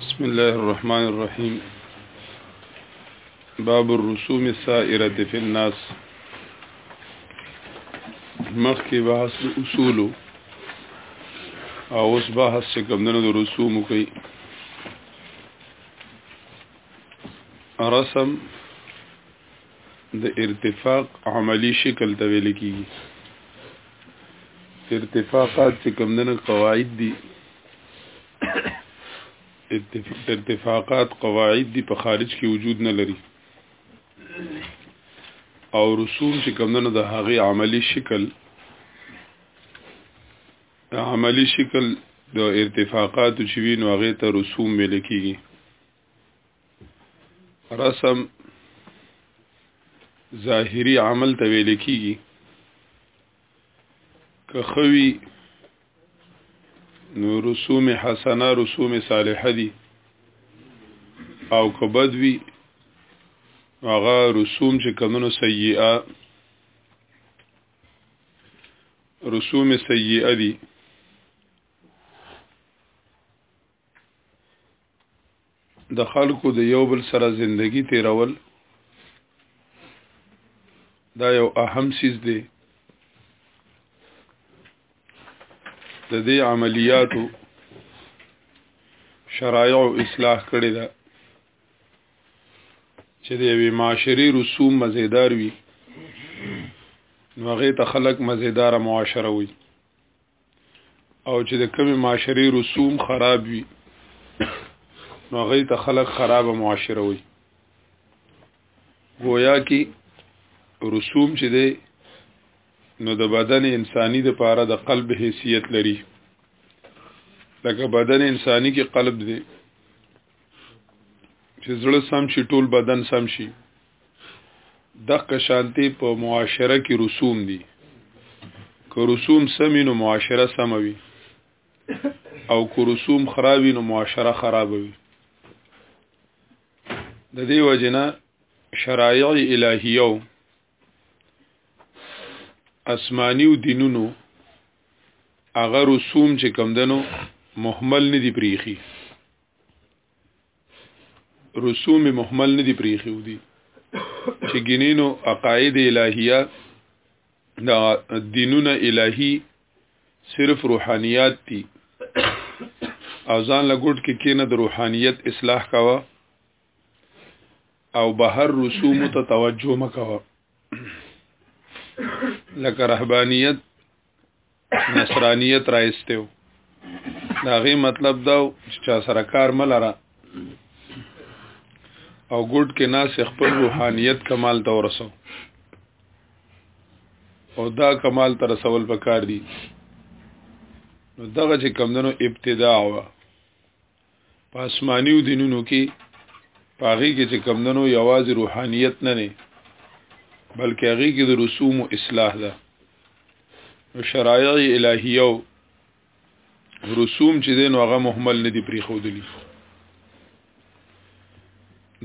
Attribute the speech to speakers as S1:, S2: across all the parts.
S1: بسم الله الرحمن الرحيم باب الرسوم السائرة في الناس مخکې بحث اصول او اوس بحث چې کومنه د رسوم کوي رسم د ارتفاق عملی شکل ته ویل کیږي ارتفاقات چې کمدنه قواعد دي ارتفاقات قواعد دي په خارج کې وجود نه لري او رسوم چې کمدنه د هغه عملی شکل د عملی شکل د ارتفاقات چې وی نو هغه ته رسوم ویل کیږي رسم ظاهری عمل ته ویل کیږي که خوي نو رسوم حسنه رسوم صالحه دي او که بد وي هغه رسوم چې کمونو سیئه رسوم سیئه دي د خلکو د یو بل سره زندگی تیرول دا یو اهم سیز دی د دې عملیاتو شرایع او اصلاح کړی دا چې د یوې معاشري رسوم مزیدار وي نو هغه ته خلک مزیدار معاشره وي او چې د کمی معاشري رسوم خراب وي نو هغه ته خلک خراب معاشره وي گویا کې رسوم چې دی نو د بدن انساني د پاره د قلب حیثیت لري لکه بدن انساني کې قلب دی چې زړه سم شي ټول بدن سم شي دغه شانتي په معاشره کې رسوم دي که رسوم سمي نو معاشره سموي او که رسوم خرابي نو معاشره خرابوي د دې وجنه شرایع الهیو اسماني او دینونو هغه رسوم چې کم دنو محمل نه دی پریخي رسوم محمل نه دی پریخي ودي چې ګینینو عقاید الهیه دا دینونه الهی صرف روحانیات دي او ځان لګوټ کې کینه د روحانیت اصلاح کاوه او بهر رسوم ته توجه مکوه لکه رهبانیت نصرانیت راستیو دا غي مطلب دا چې چا سره کار ملره او ګډ کې ناس خپل روحانیت کمال ته ورسو او دا کمال تر رسول پکار دي نو دغه چې کمندنو ابتدا وا په آسمانیو دینونو کې پاغي کې چې کمندنو یوازې روحانیت نه نه بلکې هغه کې د رسوم او اصلاح ده نو شرایع الهیو رسوم چې دین هغه مهمل نه دي پری خودلی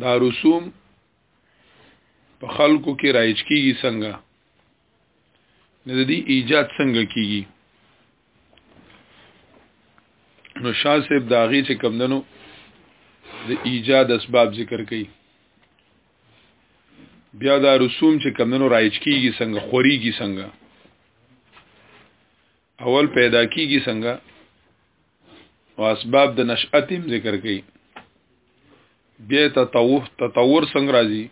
S1: دا رسوم په خلکو کې رایج کیږي څنګه نو د دې ایجاد څنګه کیږي نو شاه صاحب داغي چې کمندنو د ایجاد اسباب ذکر کړي بیا دا رسوم چې کمندنو رایج کیږي څنګه خوريږي څنګه اول پیدا کیږي څنګه او اسباب د نشأت هم ذکر کړي بیا تطور تطور څنګه راځي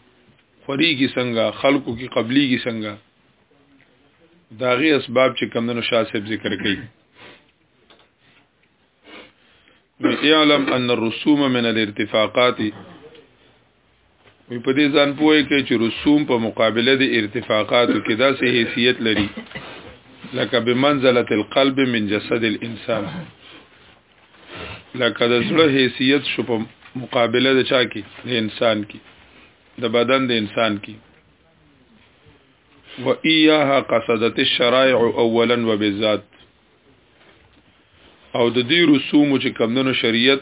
S1: خوري کی څنګه خلقو کی قبلي کی څنګه داغي اسباب چې کمندونو شاه صاحب ذکر کړي اعلم ان الرسوم من الارتفاقات وی په دې ځان پوهه کې چې رسوم په مقابله د ارتفاقاتو کې داسې حیثیت لري لکه بمنزله القلب من جسد الانسان لکه د زړه حیثیت شو په مقابله د چا کې د انسان کې د بدن د انسان کې و ایاها قصدت الشرائع اولا وبالذات او د دې رسوم چې کمندونو شریعت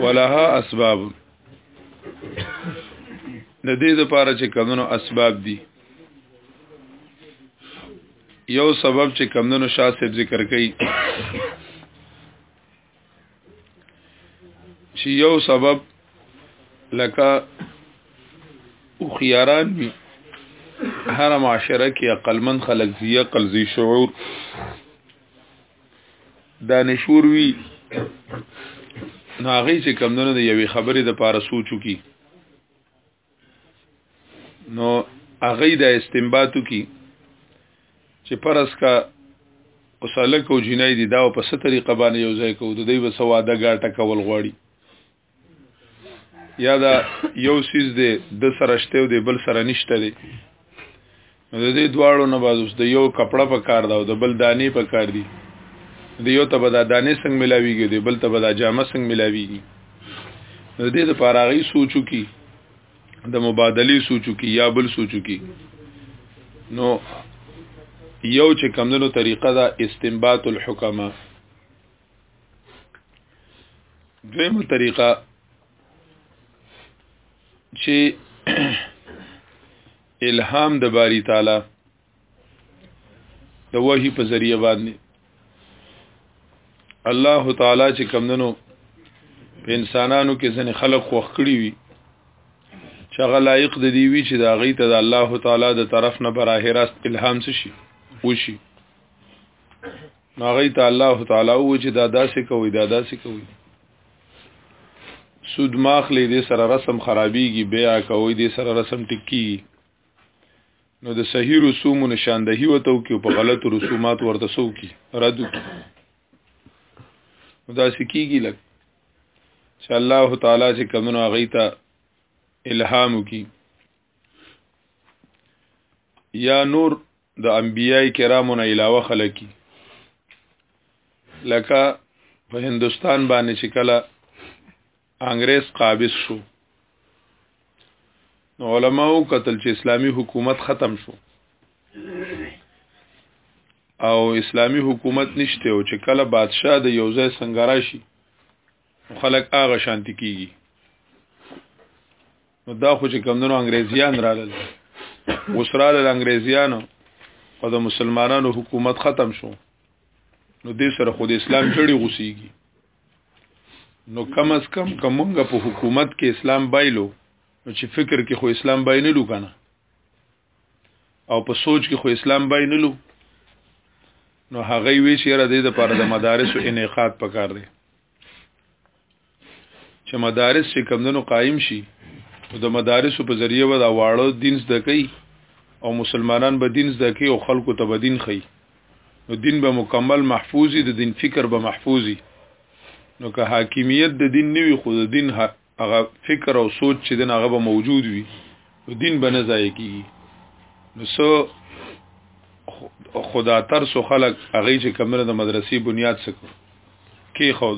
S1: ولها اسباب د دې لپاره چې کمونو اسباب دي یو سبب چې کمونو شاه صاحب ذکر کړي چې یو سبب لکه او خياران وي هر معاشره کې عقلمن خلک زی عقل زی شعور دانشور وی ناغي چې کمندونو د یوې خبرې د پاره سوچو کی نو هغه د استنباطو کی چې پرس کا اوسالک او جنای دی دا په ست طریقه باندې یو ځای کو د دوی وسواده ګاټه کول غواړي یا دا یو سیز دی د سره شته او د بل سره نشته دی نو د دې دواړو نه باز اوس د یو کپڑا په کار دا او د بل دانې په کار دی د یو ته به دا دانې څنګه ملاویږي د بل ته به دا جامه څنګه ملاویږي د دې د پاراغي سوچو کی د مبادلی سوچو کی یا بل سوچو کی نو یو چې کمندونو طریقه دا استنباط الحکمه دویمه طریقه چې الهام د باری تعالی د وحی په ذریعہ باندې الله تعالی چې کمندنو په انسانانو کې ځنې خلق خوخ کړی وي چې هغه لایق د دی وی چې دا غي ته د الله تعالی د طرف نه براه راست الهام شي وشي نو هغه ته الله تعالی و چې دا داسې کوي دا داسې کوي سود ماخلې دې سره رسم خرابيږي بیا کوي دې سره رسم ټکی نو د صحیح رسوم نشاندهي وته او کې په غلط رسومات ورته سو کی رد کی دا سکیږي لک چې الله تعالی چې کمنو هغه ته الهام کی یا نور د انبیاء کرامو نه علاوه خلک لکه په هندستان باندې چې کله انګريز قابض شو نو علماو قتل چې اسلامی حکومت ختم شو او اسلامی حکومت نشته او چې کله بادشاه د یو ځای سنگرا شي خلک هغه شانتی کیږي نو دا خو چې کمندونو انګريزيان رالل وسراله انګريزيانو او د مسلمانانو حکومت ختم شو نو دې سره خود اسلام جوړي غوسيږي نو کم از کم کومګه په حکومت کې اسلام بایلو نو چې فکر کې خو اسلام بای نه لو کنه او په سوچ کې خو اسلام بای نه لو نو هغه وی چې را دې د پاره د مدارس او انعقاد پکار دی چې مدارس چې کمندونو قائم شي د مدارسو په ذریعه به دا واړو دین زده کوي او مسلمانان به دین زده کوي او خلکو ته به دین خي نو دین به مکمل محفوظي د دین فکر به محفوظي نو که حاکمیت د دین نیوي خو د دین هغه فکر او سوچ چې دغه به موجود وي دین بنه ځای کی نو سو خدا تر سو خلق هغه چې کمره د مدرسې بنیاد سکو کې خو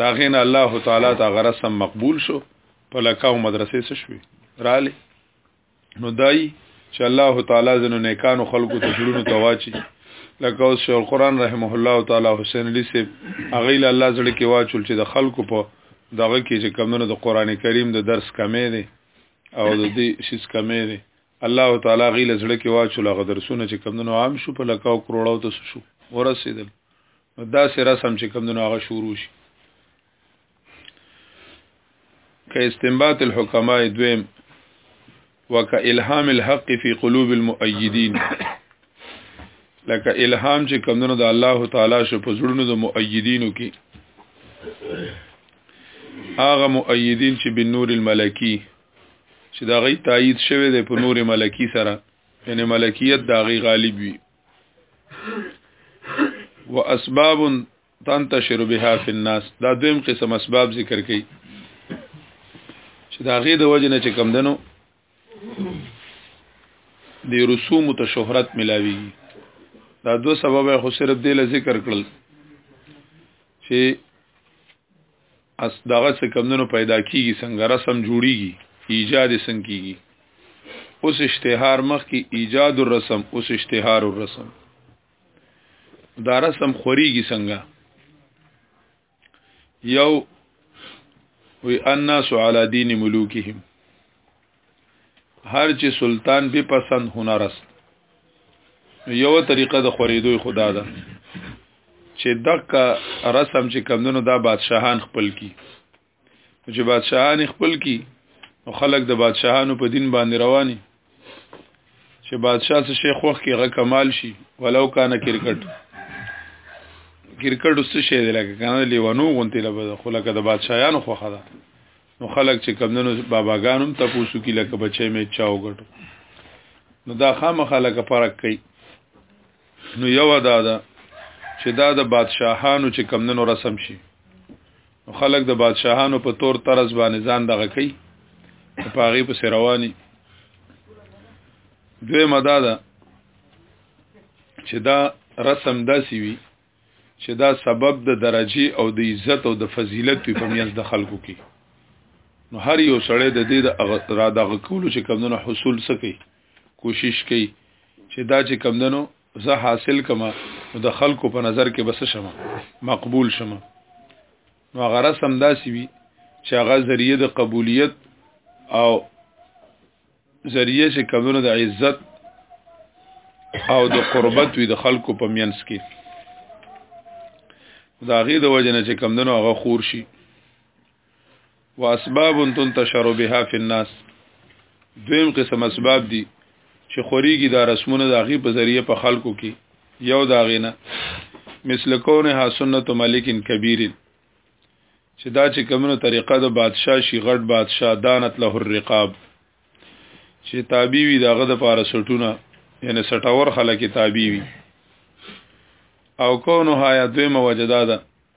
S1: دا غین الله تعالی ته غرسم مقبول شو په لکاو مدرسې څه شوي رااله نو دای چې الله تعالی زنو نیکانو خلقو ته جوړونو تواچی لکه اوس شیخ القرآن رحمه الله تعالی حسین علی سیب هغه له الله زړه کې واچول چې د خلقو په دغه کې چې کمونه د قران کریم د درس کمې دي او د دې شیز کمې دي الله تعالی غیله زړه کې واچو لغه درسونه چې کمونو عام شو په لکاو کروڑو ته شو ورسېدل نو دا سه رسم چې کمونو هغه شروع شي که استنباط الحکماء دویم وک الهام الحق فی قلوب المؤیدین لکه الهام چې کمونو د الله تعالی شو په زړونو د مؤیدینو کې هغه مؤیدین چې بنور الملکی چې دا غي تایید شوی دی په نور ملکی سره یعنی ملکیت دا غي غالب وي واسباب تنتشر بها فی الناس دا دویم قسم اسباب ذکر کړي چې دا غي د وجنه چې کم دنو د رسوم ته شهرت ملاوي دا دو سبب خو صرف دې له ذکر کړل چې اس دغه څه کمندونو پیدا کیږي څنګه رسم جوړیږي ایجاد څنګه کیږي اوس اشتهار مخ کی ایجاد الرسم اوس اشتهار الرسم دا رسم خوريږي څنګه یو وی الناس علی دین ملوکهم هر چې سلطان به پسند هنر است یو طریقه د خوریدوی خدا ده چې دغه رسم چې کمندونو دا بادشاهان خپل کی چې بادشاهان خپل کی نو خلک د بادشاهانو په دین باندې رواني چې بادشاہ څه شیخ وخت کې غ کمال شي ولو کانه کرکټ کرکټ څه شی دی لکه کنه لیوانو غونتی لبد خو لکه د بادشاہانو خو خدا نو خلک چې کمندونو باباګانو ته پوسو کې لکه بچي می چاو غټو نو دا خامخا لکه فرق کوي نو یو دا ده چې دا د بادشاهانو چې کمندونو رسم شي نو خلک د بادشاهانو په تور طرز باندې ځان دغه کوي په هغه په رواني دوی مدا ده چې دا رسم داسي وي چې دا سبب د درجه او د عزت او د فضیلت په میاس د خلکو کې نو هر یو سړی د دې د را دغه کولو چې کمندونو حصول سکی کوشش کوي چې دا چې کمندونو زه حاصل کما نو د خلکو په نظر کې بس شمه مقبول شمه نو هغه رسم داسي وي چې هغه ذریعہ د قبولیت او ذریعہ چې کمونه د عزت او د قربت وي د خلکو په مینس کې دا غي د وجنه چې کمندونو هغه خور شي واسباب تنتشر بها فی الناس دویم قسم اسباب دي چې خوريږي دا رسمونه د هغې په ذریعه په خلکو کې یو دا غینه مثل کونه ها سنت ملک کبیر چې دا چې کومه طریقه د بادشاه شي غټ بادشاه دانت له الرقاب چې تابع وي داغه د پاره سټونه یعنی سټاور خلک تابع وي او کونه ها یا دویمه وجدا ده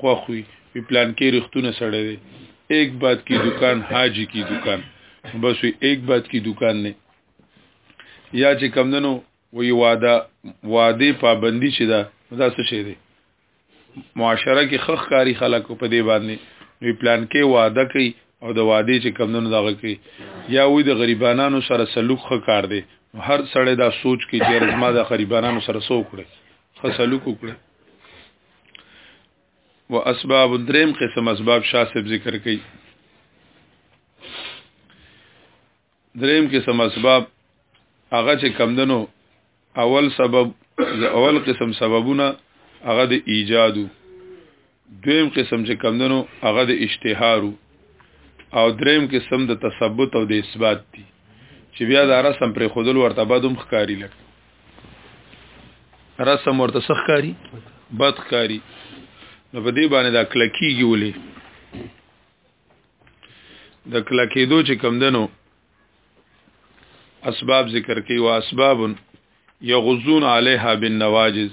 S1: خوښ وي په پلان کې رښتونه سړی دی ایک بات کی دکان حاجی کی دکان بس وی ایک بات کی دکان نه یا چې کمندنو وی واده واده پابندی چې دا دا څه شی دی معاشره کې خخ کاری خلک په دې باندې وی پلان کې واده کوي او د واده چې کمندونو دغه کوي یا وی د غریبانو سره سلوک خ کار دی هر سړی دا سوچ کې چې رزما د غریبانو سره سو کړي خ سلوک وکړي و اسباب دریم قسم اسباب شاسب ذکر کړي دریم قسم اسباب هغه چې کمدنو اول سبب اول قسم سببونه هغه د ایجادو دویم قسم چې کمدنو هغه د اشتهارو او دریم قسم د تثبت او د اثبات دي چې بیا د رسم پر خودل ورته بدوم ښکاری لکه رسم ورته سخکاری بدخکاری نو په دې باندې دا کلکیږي ولې د کلکېدو چې کم دنو اسباب ذکر کوي او اسباب یغزون علیها بالنواجز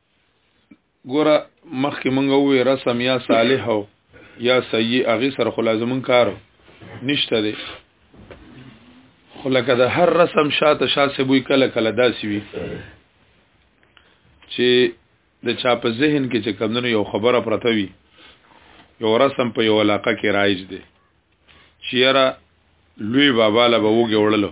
S1: ګوره مخکې مونږ وې رسم یا صالح او یا سیئ هغه سره خو لازم کار نشته دی خو لکه د هر رسم شاته شاسه بوې کله کله داسي وي چې د چا په ذهن کې چې کمونو یو خبره پرته وي یو رسم په یو علاقه کې رایج دی چیرې لوی بابا له وګړلو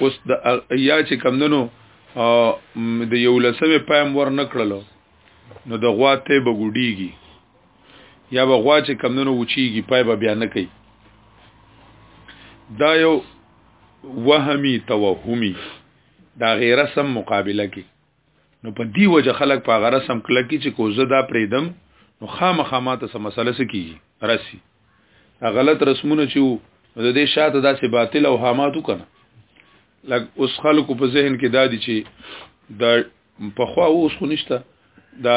S1: اوس د یا چې کمندنو د یو لسمه پایم ور نکړلو نو د غوا ته به ګډیږي یا به غوا چې کمندنو وچیږي پای به بیا نه کوي دا یو وهمي توهمي دا غیر سم مقابله کې نو په دی وجه خلک په غره سم کله کی چې کوزه دا پریدم نو خامخا ماته سم مسله سکی رسی غلط رسمونه چې نو د دې شاته داسې باطل او حاماتو کنه لکه اوس خلکو په ذهن کې دادی چې د پخوا اوس خو نشته دا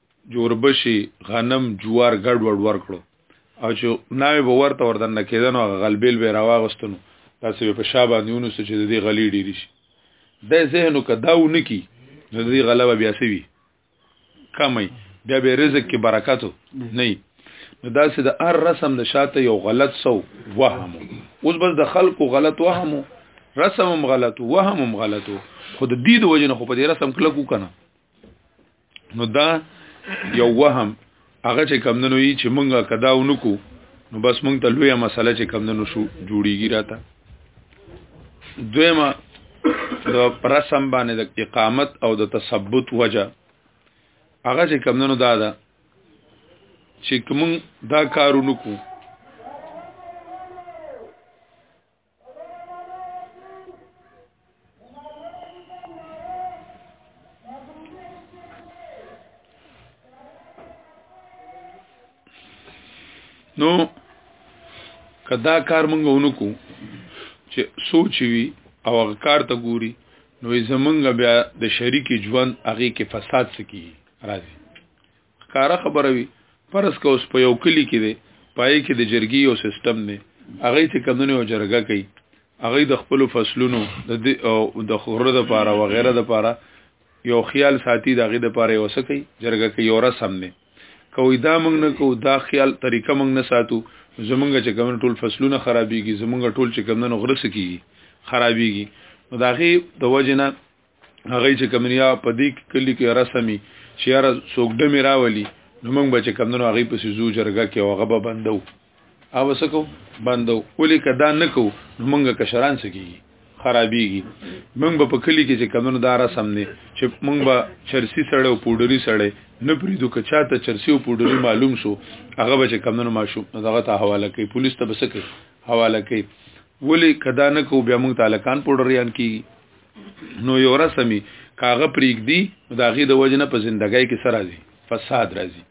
S1: جوربشي غنم جوار ګډ وډ ورکړو او چې ناوې به ورته وردن نه کېدنو غلبیل به راواغستنو تاسو په شا باندې ونو چې د دې غلې ډېر شي د ذهنو کداو نکی نو د دې غلبه بیا سوي کمي بیا به رزق کې برکاتو نه نو دا چې د هر رسم د شاته یو غلط سو وهم اوس بس د خلکو غلط وهم رسم هم غلط وهم هم غلط خو د دې د وجنه خو په دې رسم کلکو کنه نو دا یو وهم هغه چې کم دنو یي چې مونږه کدا ونکو نو بس مونږ ته لویه مسله چې کم دنو شو جوړیږي راته دویمه د پرسم باندې د اقامت او د تثبت وجه هغه چې کم دنو دا ده چې کوم دا کارونو کو نو کدا کار مونږ ونکو چې سوچ وی او هغه کار ته ګوري نو زمونږ بیا د شریک ژوند هغه کې فساد سکی راځي ښکارا خبره وي پرس که اوس په یو کلی کې دی پای کې د جرګي یو سیستم دی هغه چې کمونه او جرګه کوي هغه د خپل فصلونو د او د خورده لپاره و غیره لپاره یو خیال ساتي دغه د لپاره یو سکی جرګه کوي او رسم نه کوي دا موږ نه کو دا خیال طریقه موږ نه ساتو زمونږ چې کمونه ټول فصلونه خرابيږي زمونږ ټول چې کمونه غرس کیږي خرابيږي نو داغه د وجنه هغه چې کمنیا په دې کلی کې رسمي چې هر څوک د میرا ولي نو موږ به چې کمندونو هغه په سيزو جرګه کې هغه به بندو او وسکو بندو ولي کدا نکو نو موږ کشران سکی خرابيږي موږ به په کلی کې چې کمندونو دا رسم نه چې موږ به چرسي سړې او پودري سړې نه پریدو که چاته چرسي او پودري معلوم شو هغه به چې کمندونو ماشوم دغه ته حواله کوي پولیس ته بسکه حواله کوي ولي کدا نکو بیا موږ تعلقان پودریان کیږي نو یو رسمي کاغه پریک دی دا غي د وجنه په زندګۍ کې سره راځي فساد راځي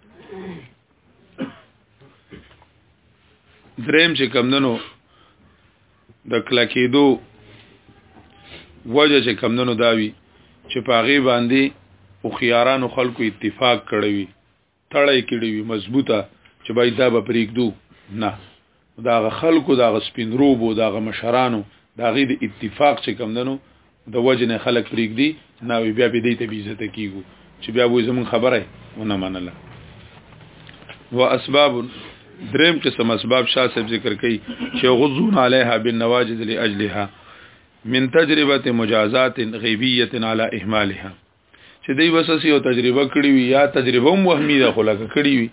S1: دریم چې کمندنو د کلکېدو وجه چې کمندنو داوي چې پاغي باندې او خيارانو خلکو اتفاق کړوي تړای کړی وي مضبوطه چې باید دا به پریږدو نه دا غ خلکو دا غ سپینروبو دا غ مشرانو دا غي د اتفاق چې کم دنو د وجنه خلک پریږدي نه وي بیا به دې ته بیزته کیږي چې بیا وې زمون خبره ونه منله و اسباب دریم قسم اسباب شاه صاحب ذکر کوي چې غزون علیها بالنواجذ لاجلها من تجربه مجازات غیبیه علی اهمالها چې دوی وسسي او تجربه کړی وي یا تجربه هم وهمي ده خو لکه کړی وي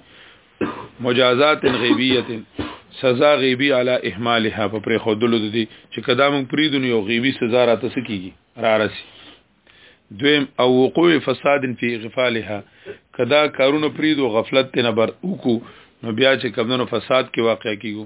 S1: مجازات غیبیت سزا غیبی علی اهمالها په پرې خودلو دي چې کدا موږ پریدون یو غیبی سزا را تسکیږي را رسی دویم او وقوع فساد فی غفالها کدا کارونه پریدو غفلت نه بر وکو نو بیا چې کمنو فساد کې واقع کیږي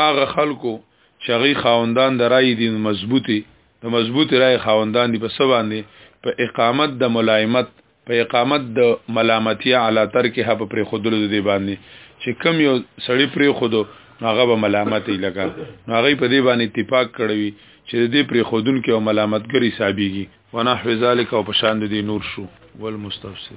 S1: هغه خلکو چې هغه خاوندان د رای دي مضبوطي د مضبوطي رای خاوندان دي په سبا باندې په اقامت د ملایمت په اقامت د ملامتیا علا ترکه په پرې خودلو دي باندې چې کم یو سړی پرې خودو هغه به ملامت یې لګا هغه په دې باندې اتفاق کړوي چې دې پرې خودون کې او ملامتګری حسابيږي ونحو ذالک او پشان دې نور شو والمستفسر